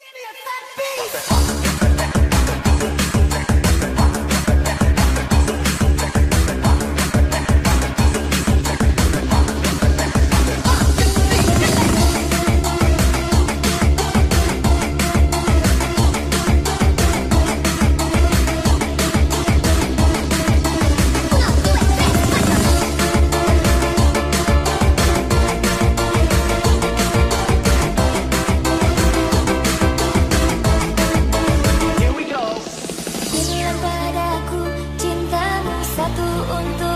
Give me a fat beat. untuk